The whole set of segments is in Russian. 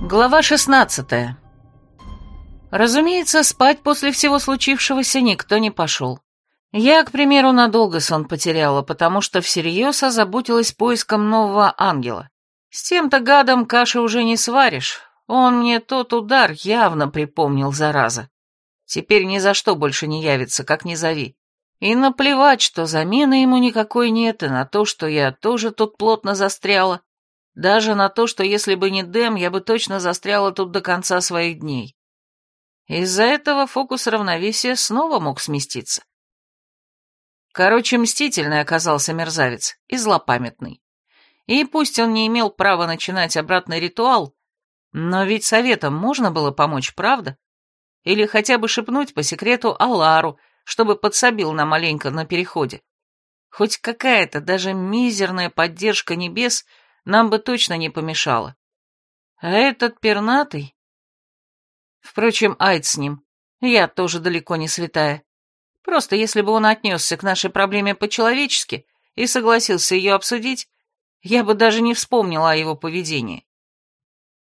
Глава 16 Разумеется, спать после всего случившегося никто не пошел. Я, к примеру, надолго сон потеряла, потому что всерьез озаботилась поиском нового ангела. С тем-то гадом каши уже не сваришь. Он мне тот удар явно припомнил, зараза. Теперь ни за что больше не явится, как ни зови. И наплевать, что замены ему никакой нет, и на то, что я тоже тут плотно застряла. Даже на то, что если бы не Дэм, я бы точно застряла тут до конца своих дней. Из-за этого фокус равновесия снова мог сместиться. Короче, мстительный оказался мерзавец и злопамятный. И пусть он не имел права начинать обратный ритуал, но ведь советом можно было помочь, правда? Или хотя бы шепнуть по секрету Алару, чтобы подсобил на маленько на переходе. Хоть какая-то, даже мизерная поддержка небес — нам бы точно не помешало. А этот пернатый... Впрочем, айд с ним. Я тоже далеко не святая. Просто если бы он отнесся к нашей проблеме по-человечески и согласился ее обсудить, я бы даже не вспомнила о его поведении.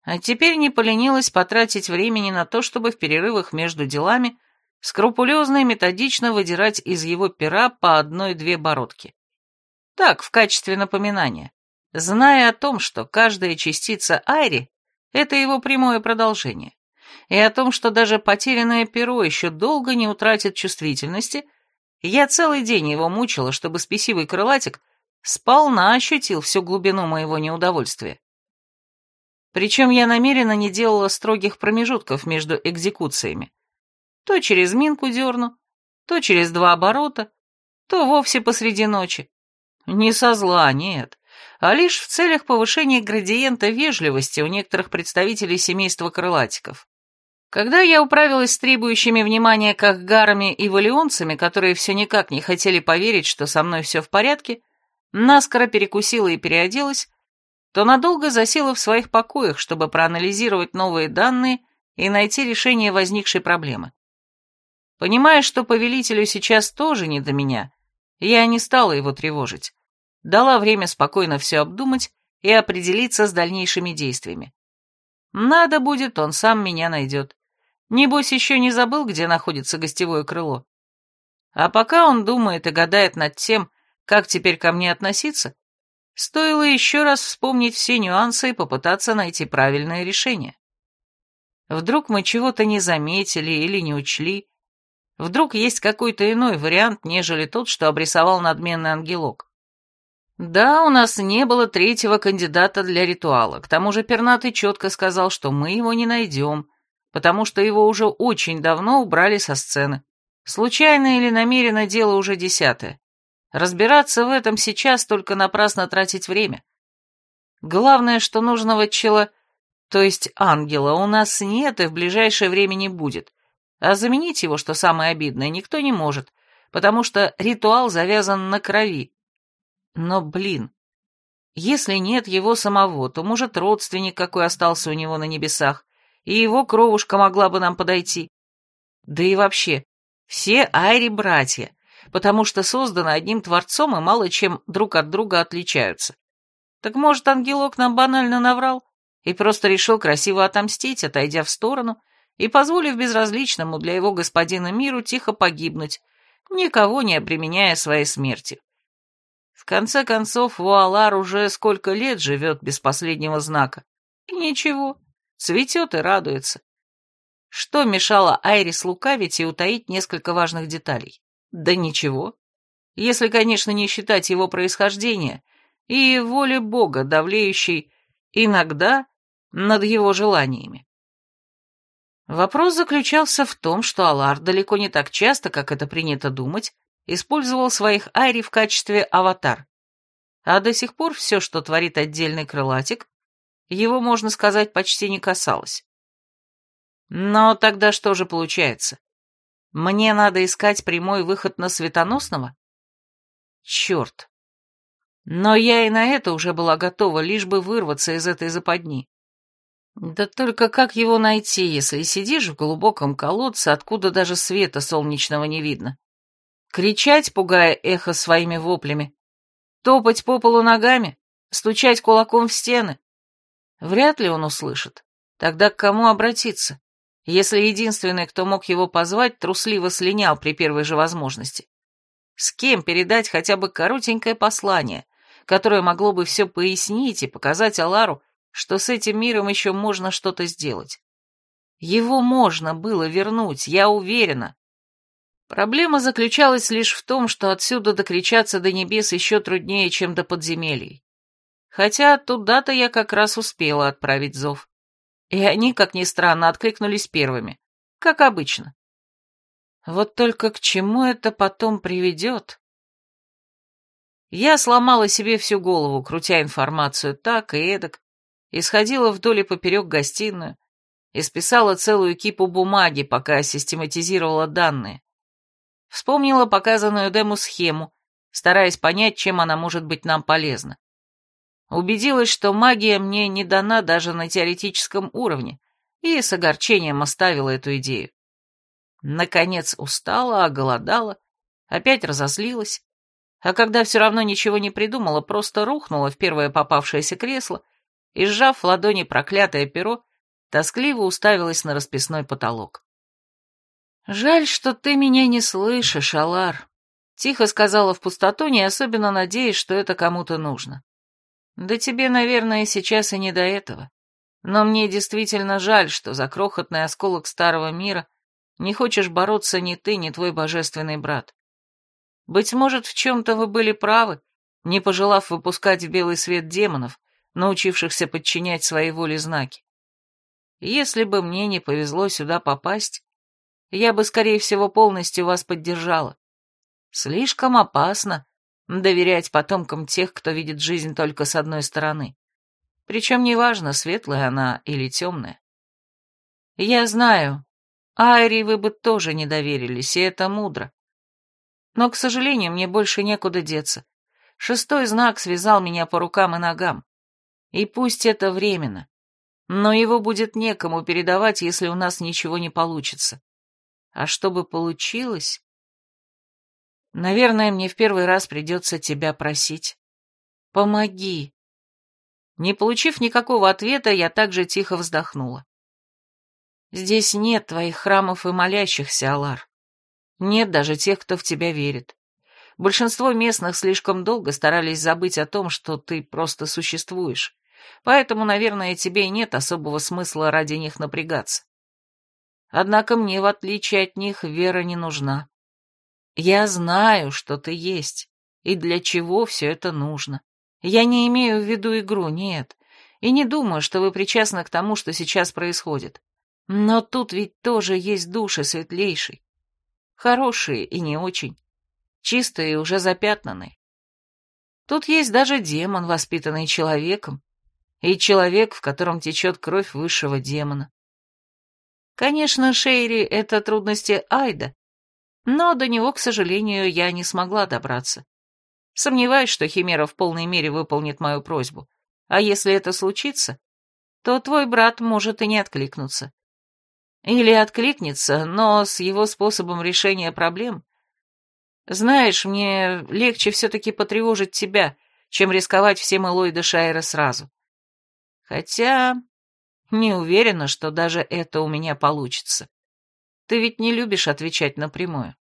А теперь не поленилась потратить времени на то, чтобы в перерывах между делами скрупулезно и методично выдирать из его пера по одной-две бородки. Так, в качестве напоминания зная о том, что каждая частица Айри — это его прямое продолжение, и о том, что даже потерянное перо еще долго не утратит чувствительности, я целый день его мучила, чтобы спесивый крылатик сполна ощутил всю глубину моего неудовольствия. Причем я намеренно не делала строгих промежутков между экзекуциями. То через минку дерну, то через два оборота, то вовсе посреди ночи. Не со зла, нет а лишь в целях повышения градиента вежливости у некоторых представителей семейства крылатиков. Когда я управилась с требующими внимания кахгарами и валионцами, которые все никак не хотели поверить, что со мной все в порядке, наскоро перекусила и переоделась, то надолго засела в своих покоях, чтобы проанализировать новые данные и найти решение возникшей проблемы. Понимая, что повелителю сейчас тоже не до меня, я не стала его тревожить дала время спокойно все обдумать и определиться с дальнейшими действиями. Надо будет, он сам меня найдет. Небось, еще не забыл, где находится гостевое крыло. А пока он думает и гадает над тем, как теперь ко мне относиться, стоило еще раз вспомнить все нюансы и попытаться найти правильное решение. Вдруг мы чего-то не заметили или не учли, вдруг есть какой-то иной вариант, нежели тот, что обрисовал надменный ангелок. Да, у нас не было третьего кандидата для ритуала. К тому же Пернатый четко сказал, что мы его не найдем, потому что его уже очень давно убрали со сцены. Случайно или намеренно дело уже десятое. Разбираться в этом сейчас только напрасно тратить время. Главное, что нужного чела, то есть ангела, у нас нет и в ближайшее время не будет. А заменить его, что самое обидное, никто не может, потому что ритуал завязан на крови, но, блин, если нет его самого, то, может, родственник какой остался у него на небесах, и его кровушка могла бы нам подойти. Да и вообще, все Айри братья, потому что созданы одним Творцом и мало чем друг от друга отличаются. Так может, ангелок нам банально наврал и просто решил красиво отомстить, отойдя в сторону и позволив безразличному для его господина миру тихо погибнуть, никого не обременяя своей смертью конце концов, Вуалар уже сколько лет живет без последнего знака. И ничего, цветет и радуется. Что мешало Айрис лукавить и утаить несколько важных деталей? Да ничего. Если, конечно, не считать его происхождения и воли Бога, давлеющей иногда над его желаниями. Вопрос заключался в том, что Алар далеко не так часто, как это принято думать, использовал своих айри в качестве аватар. А до сих пор все, что творит отдельный крылатик, его, можно сказать, почти не касалось. Но тогда что же получается? Мне надо искать прямой выход на светоносного? Черт. Но я и на это уже была готова, лишь бы вырваться из этой западни. Да только как его найти, если сидишь в глубоком колодце, откуда даже света солнечного не видно? Кричать, пугая эхо своими воплями, топать по полу ногами, стучать кулаком в стены. Вряд ли он услышит. Тогда к кому обратиться, если единственный, кто мог его позвать, трусливо слинял при первой же возможности? С кем передать хотя бы коротенькое послание, которое могло бы все пояснить и показать Алару, что с этим миром еще можно что-то сделать? Его можно было вернуть, я уверена. Проблема заключалась лишь в том, что отсюда докричаться до небес еще труднее, чем до подземелий. Хотя туда-то я как раз успела отправить зов. И они, как ни странно, откликнулись первыми, как обычно. Вот только к чему это потом приведет? Я сломала себе всю голову, крутя информацию так и эдак, и сходила вдоль и поперек гостиную, списала целую кипу бумаги, пока систематизировала данные. Вспомнила показанную дему-схему, стараясь понять, чем она может быть нам полезна. Убедилась, что магия мне не дана даже на теоретическом уровне, и с огорчением оставила эту идею. Наконец устала, оголодала, опять разозлилась, а когда все равно ничего не придумала, просто рухнула в первое попавшееся кресло и, сжав в ладони проклятое перо, тоскливо уставилась на расписной потолок. «Жаль, что ты меня не слышишь, Алар», — тихо сказала в пустоту, не особенно надеясь, что это кому-то нужно. Да тебе, наверное, сейчас и не до этого. Но мне действительно жаль, что за крохотный осколок старого мира не хочешь бороться ни ты, ни твой божественный брат. Быть может, в чем-то вы были правы, не пожелав выпускать в белый свет демонов, научившихся подчинять своей воле знаки. Если бы мне не повезло сюда попасть, я бы, скорее всего, полностью вас поддержала. Слишком опасно доверять потомкам тех, кто видит жизнь только с одной стороны. Причем неважно, светлая она или темная. Я знаю, Айри вы бы тоже не доверились, и это мудро. Но, к сожалению, мне больше некуда деться. Шестой знак связал меня по рукам и ногам. И пусть это временно, но его будет некому передавать, если у нас ничего не получится. А чтобы получилось... Наверное, мне в первый раз придется тебя просить. Помоги. Не получив никакого ответа, я также тихо вздохнула. Здесь нет твоих храмов и молящихся, Алар. Нет даже тех, кто в тебя верит. Большинство местных слишком долго старались забыть о том, что ты просто существуешь. Поэтому, наверное, тебе и нет особого смысла ради них напрягаться. Однако мне, в отличие от них, вера не нужна. Я знаю, что ты есть, и для чего все это нужно. Я не имею в виду игру, нет, и не думаю, что вы причастны к тому, что сейчас происходит. Но тут ведь тоже есть души светлейшей. Хорошие и не очень. Чистые и уже запятнанные. Тут есть даже демон, воспитанный человеком, и человек, в котором течет кровь высшего демона. Конечно, Шейри — это трудности Айда, но до него, к сожалению, я не смогла добраться. Сомневаюсь, что Химера в полной мере выполнит мою просьбу. А если это случится, то твой брат может и не откликнуться. Или откликнется, но с его способом решения проблем. Знаешь, мне легче все-таки потревожить тебя, чем рисковать всем Элойда Шайра сразу. Хотя не уверена, что даже это у меня получится. Ты ведь не любишь отвечать напрямую.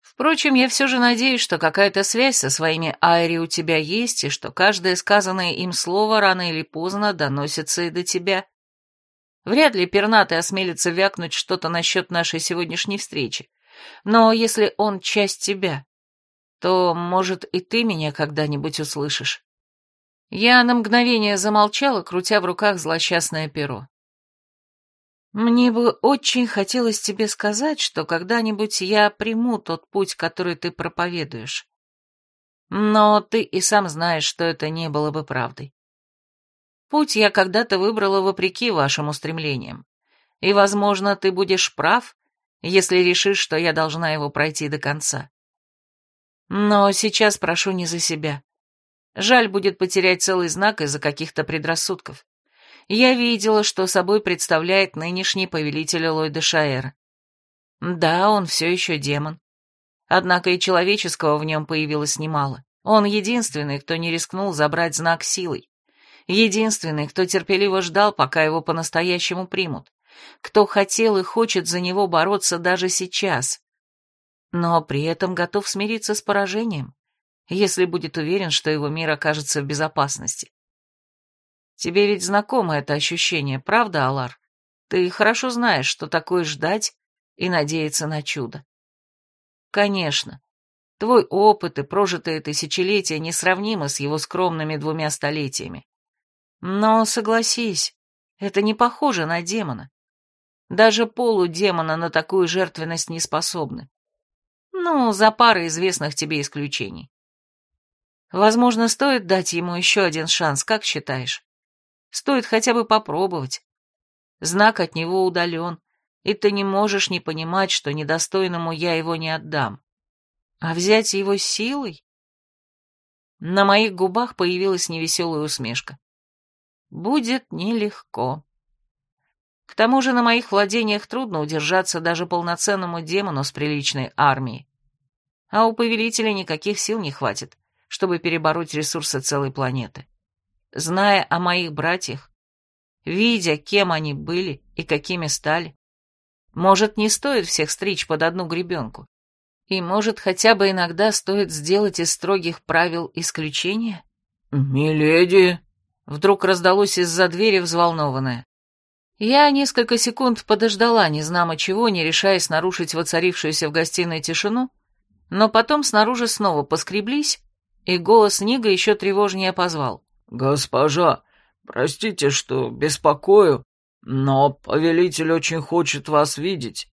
Впрочем, я все же надеюсь, что какая-то связь со своими Айри у тебя есть, и что каждое сказанное им слово рано или поздно доносится и до тебя. Вряд ли пернатый осмелится вякнуть что-то насчет нашей сегодняшней встречи. Но если он часть тебя, то, может, и ты меня когда-нибудь услышишь. Я на мгновение замолчала, крутя в руках злосчастное перо. Мне бы очень хотелось тебе сказать, что когда-нибудь я приму тот путь, который ты проповедуешь. Но ты и сам знаешь, что это не было бы правдой. Путь я когда-то выбрала вопреки вашим устремлениям. И, возможно, ты будешь прав, если решишь, что я должна его пройти до конца. Но сейчас прошу не за себя. Жаль будет потерять целый знак из-за каких-то предрассудков я видела, что собой представляет нынешний повелитель Ллойда Шаэр. Да, он все еще демон. Однако и человеческого в нем появилось немало. Он единственный, кто не рискнул забрать знак силой. Единственный, кто терпеливо ждал, пока его по-настоящему примут. Кто хотел и хочет за него бороться даже сейчас. Но при этом готов смириться с поражением, если будет уверен, что его мир окажется в безопасности. Тебе ведь знакомо это ощущение, правда, Алар? Ты хорошо знаешь, что такое ждать и надеяться на чудо. Конечно, твой опыт и прожитые тысячелетия несравнимы с его скромными двумя столетиями. Но, согласись, это не похоже на демона. Даже полудемона на такую жертвенность не способны. Ну, за парой известных тебе исключений. Возможно, стоит дать ему еще один шанс, как считаешь? Стоит хотя бы попробовать. Знак от него удален, и ты не можешь не понимать, что недостойному я его не отдам. А взять его силой? На моих губах появилась невеселая усмешка. Будет нелегко. К тому же на моих владениях трудно удержаться даже полноценному демону с приличной армией. А у повелителя никаких сил не хватит, чтобы перебороть ресурсы целой планеты. Зная о моих братьях, видя, кем они были и какими стали, может, не стоит всех стричь под одну гребенку? И, может, хотя бы иногда стоит сделать из строгих правил исключение? «Миледи!» Вдруг раздалось из-за двери взволнованное. Я несколько секунд подождала, не знамо чего, не решаясь нарушить воцарившуюся в гостиной тишину, но потом снаружи снова поскреблись, и голос Нига еще тревожнее позвал. «Госпожа, простите, что беспокою, но повелитель очень хочет вас видеть».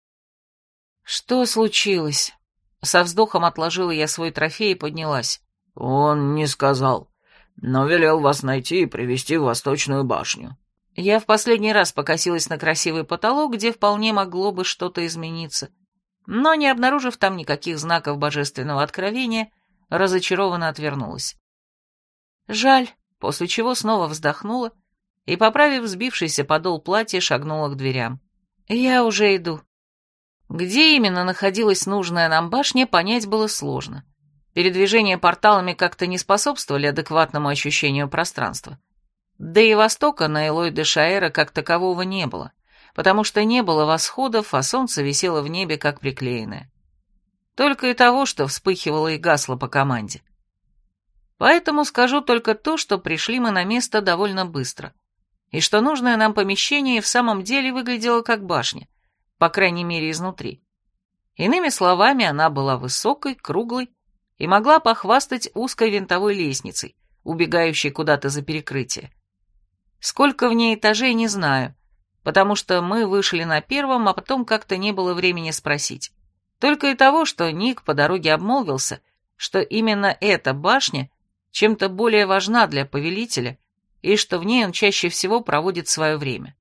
«Что случилось?» Со вздохом отложила я свой трофей и поднялась. «Он не сказал, но велел вас найти и привести в Восточную башню». Я в последний раз покосилась на красивый потолок, где вполне могло бы что-то измениться, но, не обнаружив там никаких знаков божественного откровения, разочарованно отвернулась. Жаль, после чего снова вздохнула и, поправив сбившийся подол платья, шагнула к дверям. «Я уже иду». Где именно находилась нужная нам башня, понять было сложно. Передвижения порталами как-то не способствовали адекватному ощущению пространства. Да и востока на Элой де Шаэра как такового не было, потому что не было восходов, а солнце висело в небе как приклеенное. Только и того, что вспыхивало и гасло по команде. Поэтому скажу только то, что пришли мы на место довольно быстро и что нужное нам помещение в самом деле выглядело как башня, по крайней мере изнутри. Иными словами, она была высокой, круглой и могла похвастать узкой винтовой лестницей, убегающей куда-то за перекрытие. Сколько в ней этажей, не знаю, потому что мы вышли на первом, а потом как-то не было времени спросить. Только и того, что Ник по дороге обмолвился, что именно эта башня чем-то более важна для повелителя, и что в ней он чаще всего проводит свое время.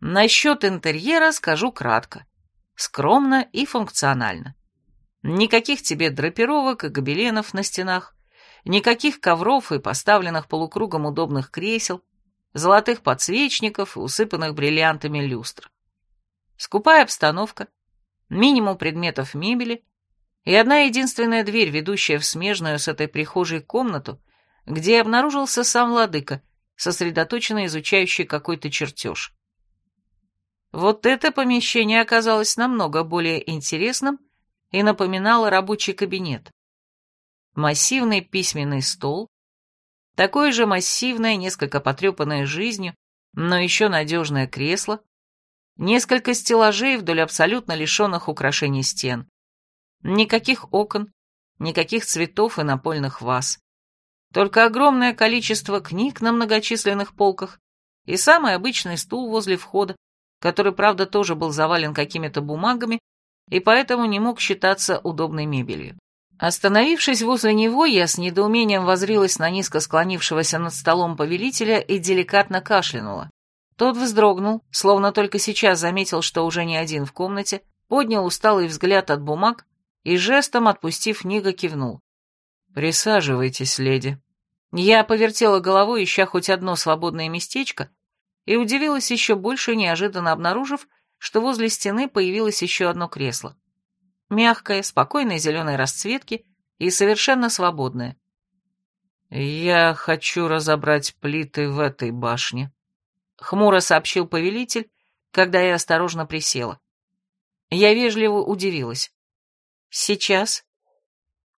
Насчет интерьера скажу кратко. Скромно и функционально. Никаких тебе драпировок и гобеленов на стенах, никаких ковров и поставленных полукругом удобных кресел, золотых подсвечников и усыпанных бриллиантами люстр. Скупая обстановка, минимум предметов мебели и одна единственная дверь, ведущая в смежную с этой прихожей комнату, где обнаружился сам владыка, сосредоточенно изучающий какой-то чертеж. Вот это помещение оказалось намного более интересным и напоминало рабочий кабинет. Массивный письменный стол, такое же массивное, несколько потрепанное жизнью, но еще надежное кресло, несколько стеллажей вдоль абсолютно лишенных украшений стен, никаких окон, никаких цветов и напольных ваз. Только огромное количество книг на многочисленных полках и самый обычный стул возле входа, который, правда, тоже был завален какими-то бумагами и поэтому не мог считаться удобной мебелью. Остановившись возле него, я с недоумением возрилась на низко склонившегося над столом повелителя и деликатно кашлянула. Тот вздрогнул, словно только сейчас заметил, что уже не один в комнате, поднял усталый взгляд от бумаг и жестом, отпустив Нига, кивнул. «Присаживайтесь, леди». Я повертела головой, ища хоть одно свободное местечко, и удивилась еще больше, неожиданно обнаружив, что возле стены появилось еще одно кресло. Мягкое, спокойной зеленой расцветки и совершенно свободное. «Я хочу разобрать плиты в этой башне», — хмуро сообщил повелитель, когда я осторожно присела. Я вежливо удивилась. «Сейчас?»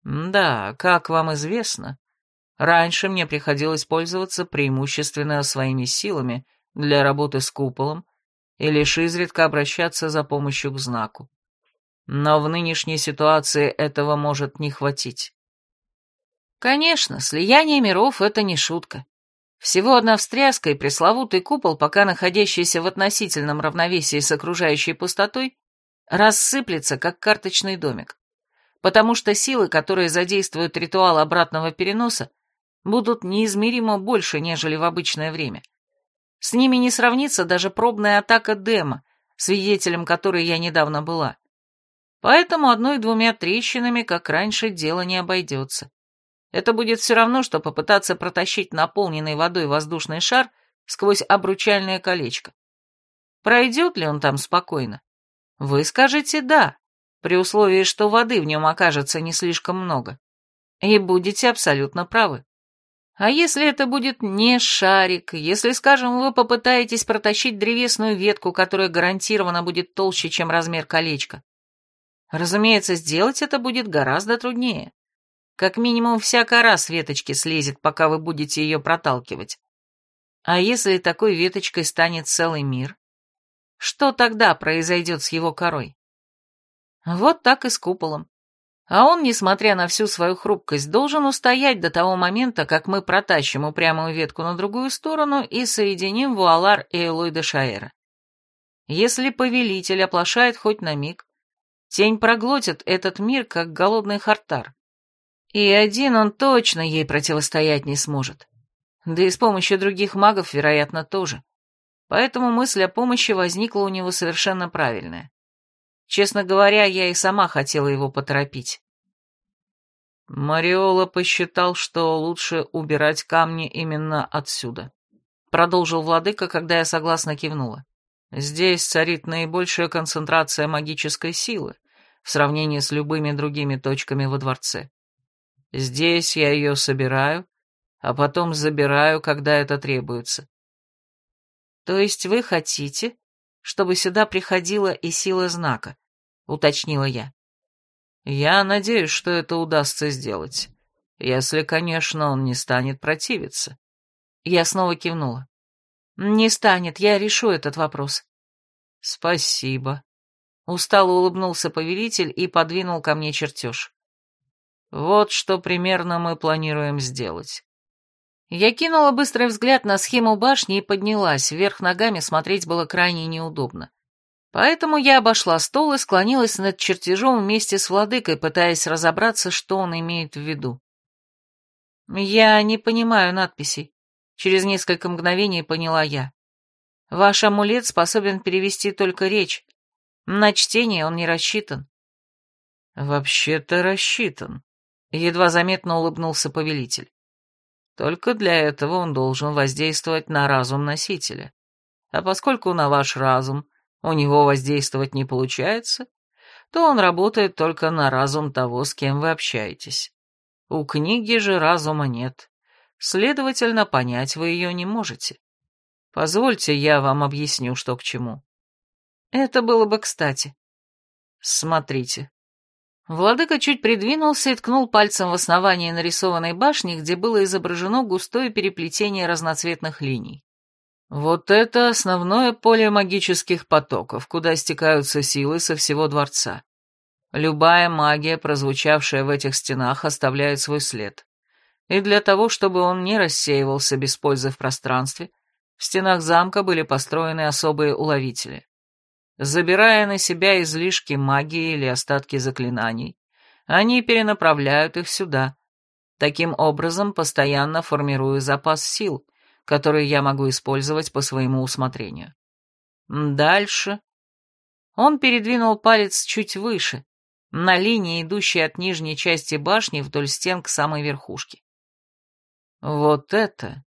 «Да, как вам известно, раньше мне приходилось пользоваться преимущественно своими силами для работы с куполом и лишь изредка обращаться за помощью к знаку. Но в нынешней ситуации этого может не хватить. Конечно, слияние миров — это не шутка. Всего одна встряска и пресловутый купол, пока находящийся в относительном равновесии с окружающей пустотой, рассыплется, как карточный домик. Потому что силы, которые задействуют ритуал обратного переноса, будут неизмеримо больше, нежели в обычное время. С ними не сравнится даже пробная атака Дема, свидетелем которой я недавно была. Поэтому одной-двумя трещинами, как раньше, дело не обойдется. Это будет все равно, что попытаться протащить наполненный водой воздушный шар сквозь обручальное колечко. Пройдет ли он там спокойно? Вы скажете «да», при условии, что воды в нем окажется не слишком много. И будете абсолютно правы. А если это будет не шарик, если, скажем, вы попытаетесь протащить древесную ветку, которая гарантированно будет толще, чем размер колечка? Разумеется, сделать это будет гораздо труднее. Как минимум вся кора с веточки слезет, пока вы будете ее проталкивать. А если такой веточкой станет целый мир? Что тогда произойдет с его корой? Вот так и с куполом. А он, несмотря на всю свою хрупкость, должен устоять до того момента, как мы протащим упрямую ветку на другую сторону и соединим Вуалар и Элой Шаэра. Если повелитель оплошает хоть на миг, тень проглотит этот мир, как голодный хартар. И один он точно ей противостоять не сможет. Да и с помощью других магов, вероятно, тоже. Поэтому мысль о помощи возникла у него совершенно правильная. Честно говоря, я и сама хотела его поторопить. Мариола посчитал, что лучше убирать камни именно отсюда. Продолжил владыка, когда я согласно кивнула. Здесь царит наибольшая концентрация магической силы в сравнении с любыми другими точками во дворце. Здесь я ее собираю, а потом забираю, когда это требуется. То есть вы хотите, чтобы сюда приходила и сила знака, уточнила я. Я надеюсь, что это удастся сделать, если, конечно, он не станет противиться. Я снова кивнула. Не станет, я решу этот вопрос. Спасибо. Устало улыбнулся повелитель и подвинул ко мне чертеж. Вот что примерно мы планируем сделать. Я кинула быстрый взгляд на схему башни и поднялась, вверх ногами смотреть было крайне неудобно. Поэтому я обошла стол и склонилась над чертежом вместе с владыкой, пытаясь разобраться, что он имеет в виду. «Я не понимаю надписей», — через несколько мгновений поняла я. «Ваш амулет способен перевести только речь. На чтение он не рассчитан». «Вообще-то рассчитан», — едва заметно улыбнулся повелитель. Только для этого он должен воздействовать на разум носителя. А поскольку на ваш разум у него воздействовать не получается, то он работает только на разум того, с кем вы общаетесь. У книги же разума нет, следовательно, понять вы ее не можете. Позвольте, я вам объясню, что к чему. Это было бы кстати. Смотрите. Владыка чуть придвинулся и ткнул пальцем в основание нарисованной башни, где было изображено густое переплетение разноцветных линий. Вот это основное поле магических потоков, куда стекаются силы со всего дворца. Любая магия, прозвучавшая в этих стенах, оставляет свой след. И для того, чтобы он не рассеивался без пользы в пространстве, в стенах замка были построены особые уловители. Забирая на себя излишки магии или остатки заклинаний, они перенаправляют их сюда, таким образом постоянно формируя запас сил, который я могу использовать по своему усмотрению. Дальше. Он передвинул палец чуть выше, на линии, идущей от нижней части башни вдоль стен к самой верхушке. Вот это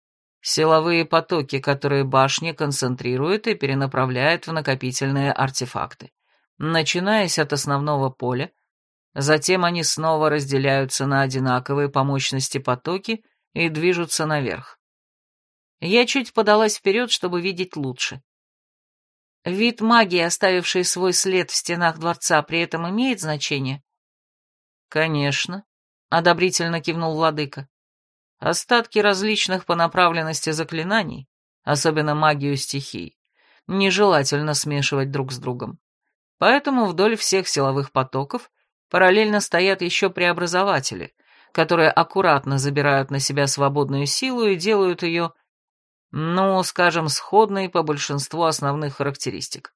Силовые потоки, которые башня концентрирует и перенаправляет в накопительные артефакты. Начинаясь от основного поля, затем они снова разделяются на одинаковые по мощности потоки и движутся наверх. Я чуть подалась вперед, чтобы видеть лучше. Вид магии, оставившей свой след в стенах дворца, при этом имеет значение? Конечно, одобрительно кивнул владыка. Остатки различных по направленности заклинаний, особенно магию стихий, нежелательно смешивать друг с другом. Поэтому вдоль всех силовых потоков параллельно стоят еще преобразователи, которые аккуратно забирают на себя свободную силу и делают ее, ну, скажем, сходной по большинству основных характеристик.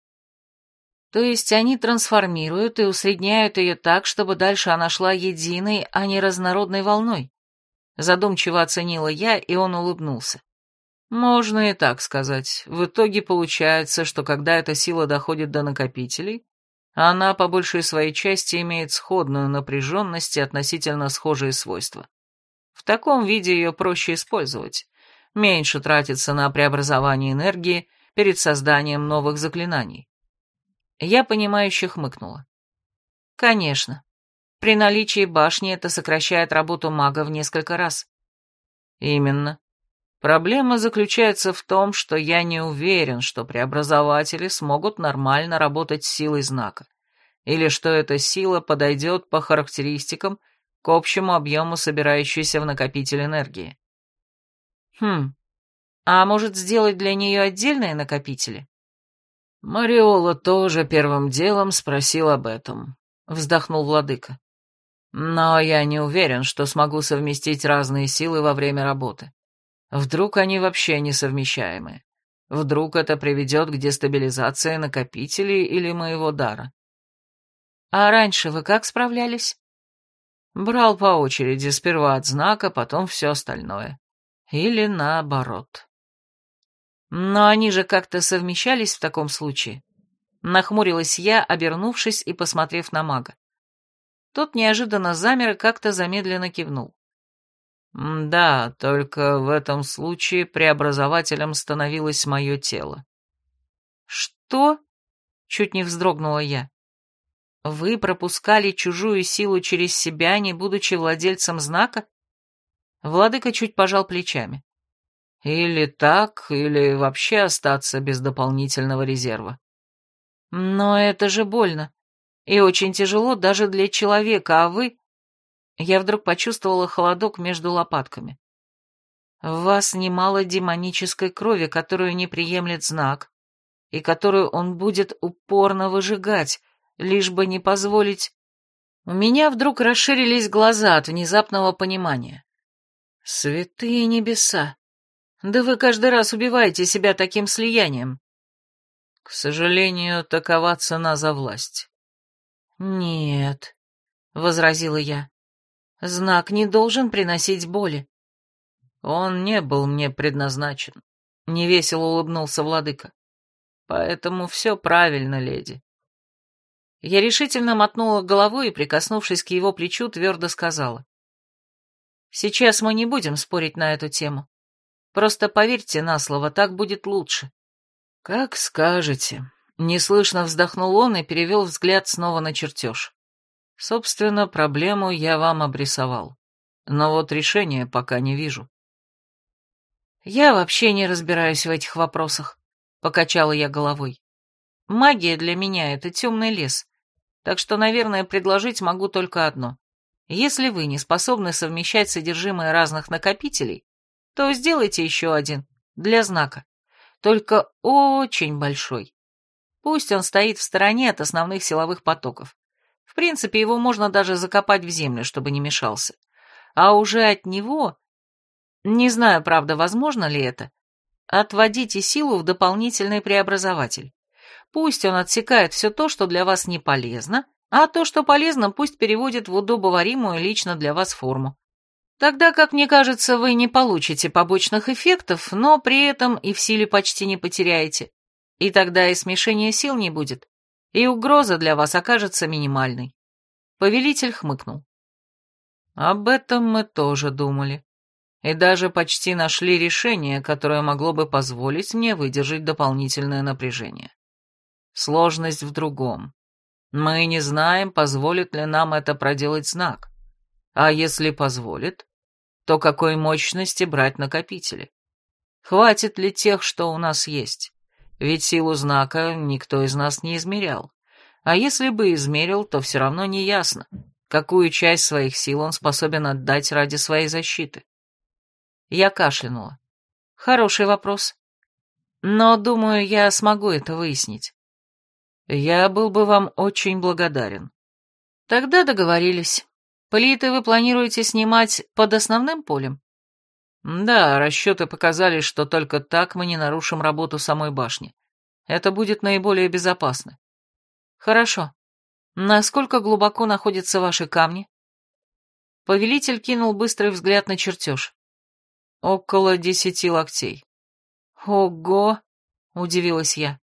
То есть они трансформируют и усредняют ее так, чтобы дальше она шла единой, а не разнородной волной. Задумчиво оценила я, и он улыбнулся. Можно и так сказать. В итоге получается, что когда эта сила доходит до накопителей, она по большей своей части имеет сходную напряженность и относительно схожие свойства. В таком виде ее проще использовать, меньше тратится на преобразование энергии перед созданием новых заклинаний. Я понимающе хмыкнула. Конечно. При наличии башни это сокращает работу мага в несколько раз. Именно. Проблема заключается в том, что я не уверен, что преобразователи смогут нормально работать с силой знака, или что эта сила подойдет по характеристикам к общему объему собирающейся в накопитель энергии. Хм, а может сделать для нее отдельные накопители? Мариола тоже первым делом спросил об этом, вздохнул владыка. Но я не уверен, что смогу совместить разные силы во время работы. Вдруг они вообще несовмещаемы? Вдруг это приведет к дестабилизации накопителей или моего дара? А раньше вы как справлялись? Брал по очереди, сперва от знака, потом все остальное. Или наоборот. Но они же как-то совмещались в таком случае. Нахмурилась я, обернувшись и посмотрев на мага. Тот неожиданно замер и как-то замедленно кивнул. Да, только в этом случае преобразователем становилось мое тело. Что? Чуть не вздрогнула я. Вы пропускали чужую силу через себя, не будучи владельцем знака? Владыка чуть пожал плечами. Или так, или вообще остаться без дополнительного резерва. Но это же больно. И очень тяжело даже для человека, а вы... Я вдруг почувствовала холодок между лопатками. В вас немало демонической крови, которую не приемлет знак, и которую он будет упорно выжигать, лишь бы не позволить... У меня вдруг расширились глаза от внезапного понимания. Святые небеса! Да вы каждый раз убиваете себя таким слиянием. К сожалению, такова цена за власть. Нет, — возразила я. Знак не должен приносить боли. Он не был мне предназначен. Невесело улыбнулся владыка. Поэтому все правильно, леди. Я решительно мотнула головой и, прикоснувшись к его плечу, твердо сказала. Сейчас мы не будем спорить на эту тему. Просто поверьте на слово, так будет лучше. Как скажете. Неслышно вздохнул он и перевел взгляд снова на чертеж. Собственно, проблему я вам обрисовал. Но вот решения пока не вижу. Я вообще не разбираюсь в этих вопросах, покачала я головой. Магия для меня — это темный лес, так что, наверное, предложить могу только одно. Если вы не способны совмещать содержимое разных накопителей, то сделайте еще один, для знака. Только очень большой. Пусть он стоит в стороне от основных силовых потоков. В принципе, его можно даже закопать в землю, чтобы не мешался. А уже от него... Не знаю, правда, возможно ли это. Отводите силу в дополнительный преобразователь. Пусть он отсекает все то, что для вас не полезно, а то, что полезно, пусть переводит в удобоваримую лично для вас форму. Тогда, как мне кажется, вы не получите побочных эффектов, но при этом и в силе почти не потеряете. И тогда и смешения сил не будет и угроза для вас окажется минимальной. Повелитель хмыкнул. Об этом мы тоже думали. И даже почти нашли решение, которое могло бы позволить мне выдержать дополнительное напряжение. Сложность в другом. Мы не знаем, позволит ли нам это проделать знак. А если позволит, то какой мощности брать накопители? Хватит ли тех, что у нас есть? Ведь силу знака никто из нас не измерял. А если бы измерил, то все равно не ясно, какую часть своих сил он способен отдать ради своей защиты. Я кашлянула. Хороший вопрос. Но, думаю, я смогу это выяснить. Я был бы вам очень благодарен. Тогда договорились. Плиты вы планируете снимать под основным полем? Да, расчеты показали, что только так мы не нарушим работу самой башни. Это будет наиболее безопасно. Хорошо. Насколько глубоко находятся ваши камни? Повелитель кинул быстрый взгляд на чертеж. Около десяти локтей. Ого! Удивилась я.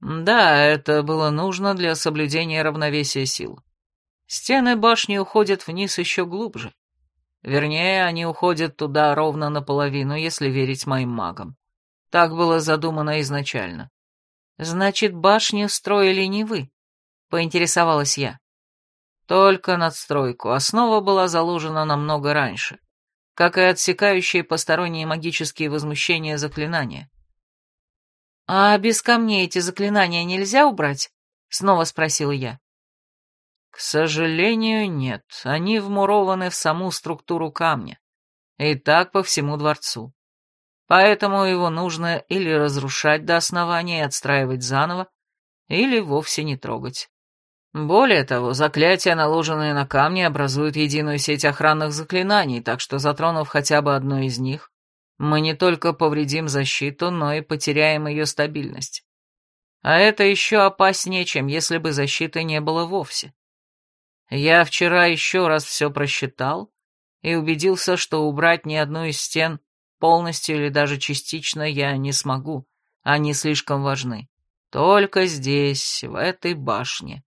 Да, это было нужно для соблюдения равновесия сил. Стены башни уходят вниз еще глубже. Вернее, они уходят туда ровно наполовину, если верить моим магам. Так было задумано изначально. Значит, башню строили не вы, поинтересовалась я. Только надстройку. Основа была заложена намного раньше, как и отсекающие посторонние магические возмущения заклинания. «А без камней эти заклинания нельзя убрать?» — снова спросила я. К сожалению, нет. Они вмурованы в саму структуру камня. И так по всему дворцу. Поэтому его нужно или разрушать до основания и отстраивать заново, или вовсе не трогать. Более того, заклятия, наложенные на камни, образуют единую сеть охранных заклинаний, так что, затронув хотя бы одно из них, мы не только повредим защиту, но и потеряем ее стабильность. А это еще опаснее, чем если бы защиты не было вовсе. Я вчера еще раз все просчитал и убедился, что убрать ни одну из стен полностью или даже частично я не смогу, они слишком важны. Только здесь, в этой башне.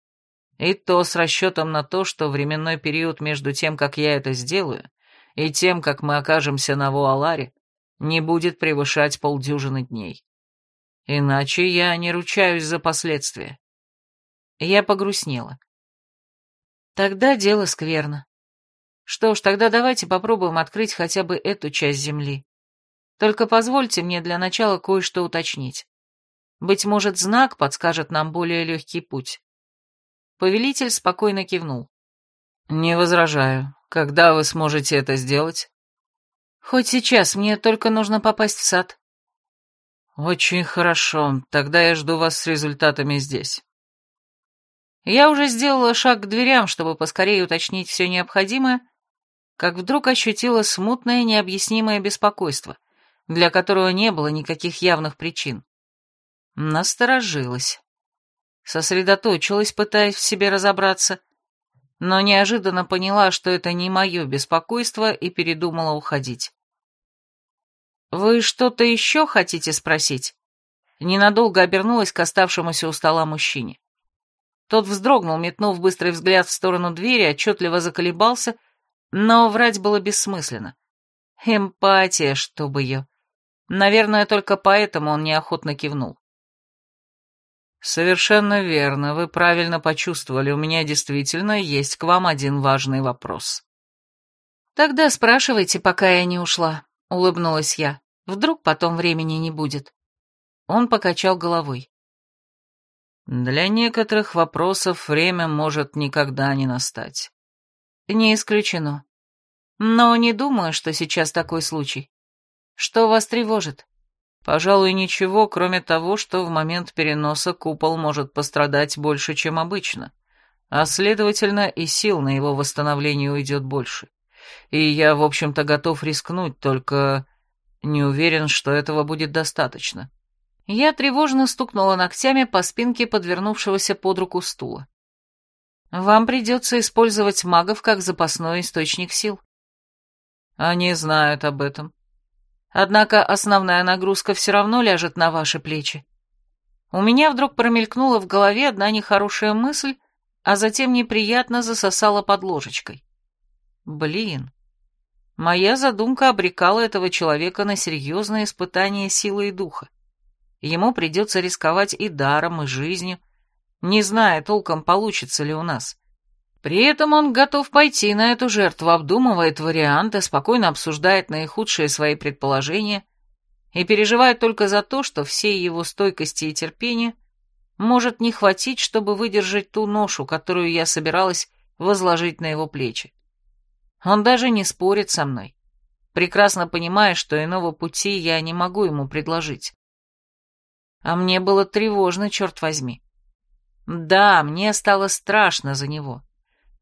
И то с расчетом на то, что временной период между тем, как я это сделаю, и тем, как мы окажемся на Вуаларе, не будет превышать полдюжины дней. Иначе я не ручаюсь за последствия. Я погрустнела. Тогда дело скверно. Что ж, тогда давайте попробуем открыть хотя бы эту часть земли. Только позвольте мне для начала кое-что уточнить. Быть может, знак подскажет нам более легкий путь. Повелитель спокойно кивнул. «Не возражаю. Когда вы сможете это сделать?» «Хоть сейчас, мне только нужно попасть в сад». «Очень хорошо. Тогда я жду вас с результатами здесь». Я уже сделала шаг к дверям, чтобы поскорее уточнить все необходимое, как вдруг ощутила смутное необъяснимое беспокойство, для которого не было никаких явных причин. Насторожилась. Сосредоточилась, пытаясь в себе разобраться, но неожиданно поняла, что это не мое беспокойство, и передумала уходить. «Вы что-то еще хотите спросить?» Ненадолго обернулась к оставшемуся у стола мужчине. Тот вздрогнул, метнув быстрый взгляд в сторону двери, отчетливо заколебался, но врать было бессмысленно. Эмпатия, чтобы ее. Наверное, только поэтому он неохотно кивнул. «Совершенно верно, вы правильно почувствовали, у меня действительно есть к вам один важный вопрос». «Тогда спрашивайте, пока я не ушла», — улыбнулась я. «Вдруг потом времени не будет». Он покачал головой. Для некоторых вопросов время может никогда не настать. Не исключено. Но не думаю, что сейчас такой случай. Что вас тревожит? Пожалуй, ничего, кроме того, что в момент переноса купол может пострадать больше, чем обычно, а, следовательно, и сил на его восстановление уйдет больше. И я, в общем-то, готов рискнуть, только не уверен, что этого будет достаточно. Я тревожно стукнула ногтями по спинке подвернувшегося под руку стула. «Вам придется использовать магов как запасной источник сил». «Они знают об этом. Однако основная нагрузка все равно ляжет на ваши плечи. У меня вдруг промелькнула в голове одна нехорошая мысль, а затем неприятно засосала под ложечкой. Блин, моя задумка обрекала этого человека на серьезное испытание силы и духа. Ему придется рисковать и даром, и жизнью, не зная толком, получится ли у нас. При этом он готов пойти на эту жертву, обдумывает варианты, спокойно обсуждает наихудшие свои предположения и переживает только за то, что всей его стойкости и терпения может не хватить, чтобы выдержать ту ношу, которую я собиралась возложить на его плечи. Он даже не спорит со мной, прекрасно понимая, что иного пути я не могу ему предложить. А мне было тревожно, черт возьми. Да, мне стало страшно за него.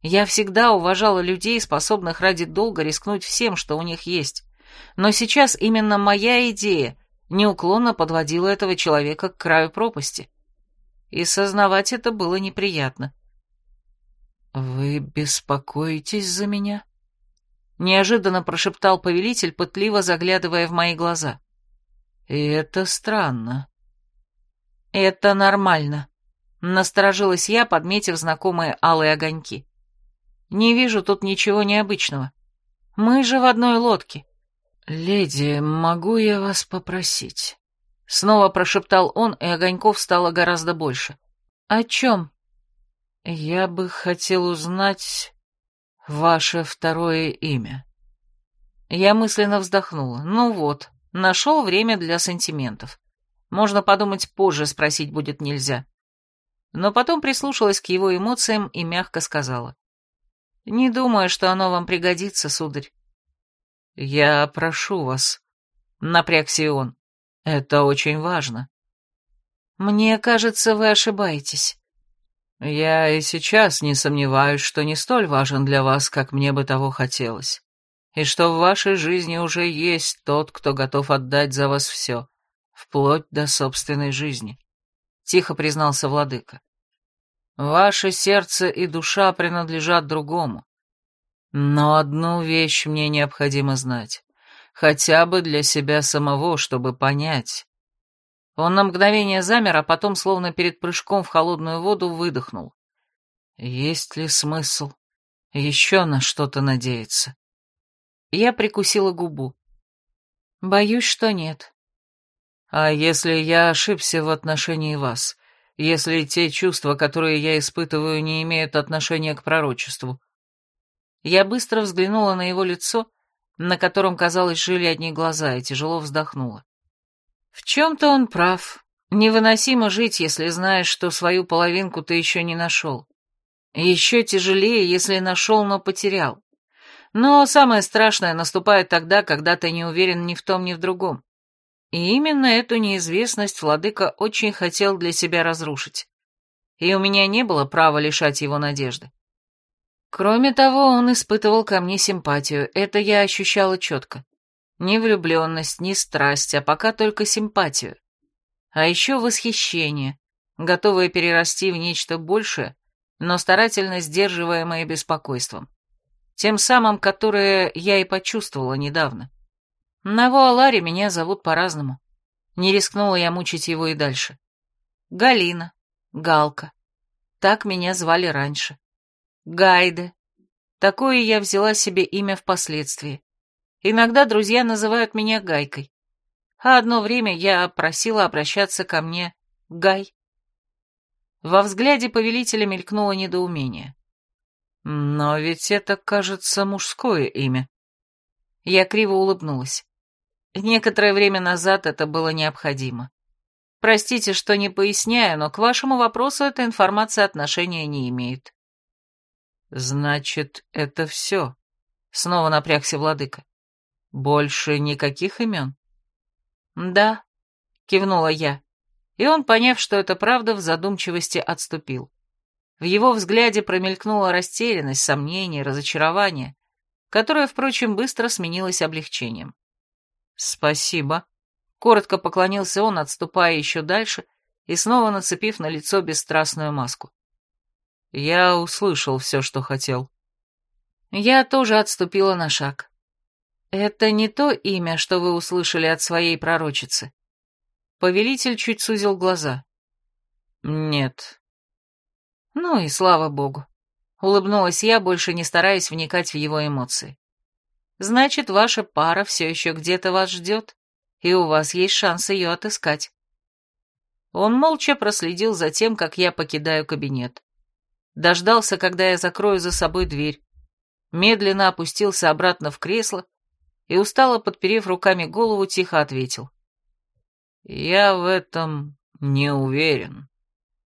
Я всегда уважала людей, способных ради долга рискнуть всем, что у них есть. Но сейчас именно моя идея неуклонно подводила этого человека к краю пропасти. И сознавать это было неприятно. «Вы беспокоитесь за меня?» Неожиданно прошептал повелитель, пытливо заглядывая в мои глаза. «И это странно». «Это нормально», — насторожилась я, подметив знакомые алые огоньки. «Не вижу тут ничего необычного. Мы же в одной лодке». «Леди, могу я вас попросить?» Снова прошептал он, и огоньков стало гораздо больше. «О чем?» «Я бы хотел узнать ваше второе имя». Я мысленно вздохнула. «Ну вот, нашел время для сантиментов. Можно подумать, позже спросить будет нельзя. Но потом прислушалась к его эмоциям и мягко сказала. «Не думаю, что оно вам пригодится, сударь». «Я прошу вас», — напрягся он. «Это очень важно». «Мне кажется, вы ошибаетесь». «Я и сейчас не сомневаюсь, что не столь важен для вас, как мне бы того хотелось, и что в вашей жизни уже есть тот, кто готов отдать за вас все, вплоть до собственной жизни», — тихо признался владыка. «Ваше сердце и душа принадлежат другому. Но одну вещь мне необходимо знать, хотя бы для себя самого, чтобы понять». Он на мгновение замер, а потом, словно перед прыжком в холодную воду, выдохнул. «Есть ли смысл еще на что-то надеяться?» Я прикусила губу. «Боюсь, что нет». А если я ошибся в отношении вас? Если те чувства, которые я испытываю, не имеют отношения к пророчеству? Я быстро взглянула на его лицо, на котором, казалось, жили одни глаза, и тяжело вздохнула. В чем-то он прав. Невыносимо жить, если знаешь, что свою половинку ты еще не нашел. еще тяжелее, если нашел, но потерял. Но самое страшное наступает тогда, когда ты не уверен ни в том, ни в другом. И именно эту неизвестность владыка очень хотел для себя разрушить. И у меня не было права лишать его надежды. Кроме того, он испытывал ко мне симпатию, это я ощущала четко. Ни влюбленность, ни страсть, а пока только симпатию. А еще восхищение, готовое перерасти в нечто большее, но старательно сдерживаемое беспокойством. Тем самым, которое я и почувствовала недавно. На Вуаларе меня зовут по-разному. Не рискнула я мучить его и дальше. Галина, Галка. Так меня звали раньше. Гайде. Такое я взяла себе имя впоследствии. Иногда друзья называют меня Гайкой. А одно время я просила обращаться ко мне Гай. Во взгляде повелителя мелькнуло недоумение. Но ведь это, кажется, мужское имя. Я криво улыбнулась. Некоторое время назад это было необходимо. Простите, что не поясняю, но к вашему вопросу эта информация отношения не имеет. Значит, это все. Снова напрягся владыка. Больше никаких имен? Да, кивнула я. И он, поняв, что это правда, в задумчивости отступил. В его взгляде промелькнула растерянность, сомнение, разочарование, которое, впрочем, быстро сменилось облегчением. «Спасибо», — коротко поклонился он, отступая еще дальше и снова нацепив на лицо бесстрастную маску. «Я услышал все, что хотел». Я тоже отступила на шаг. «Это не то имя, что вы услышали от своей пророчицы?» Повелитель чуть сузил глаза. «Нет». «Ну и слава богу», — улыбнулась я, больше не стараясь вникать в его эмоции. Значит, ваша пара все еще где-то вас ждет, и у вас есть шанс ее отыскать. Он молча проследил за тем, как я покидаю кабинет. дождался, когда я закрою за собой дверь, медленно опустился обратно в кресло и, устало подперев руками голову, тихо ответил. «Я в этом не уверен».